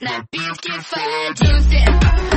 Napitki fajn, tu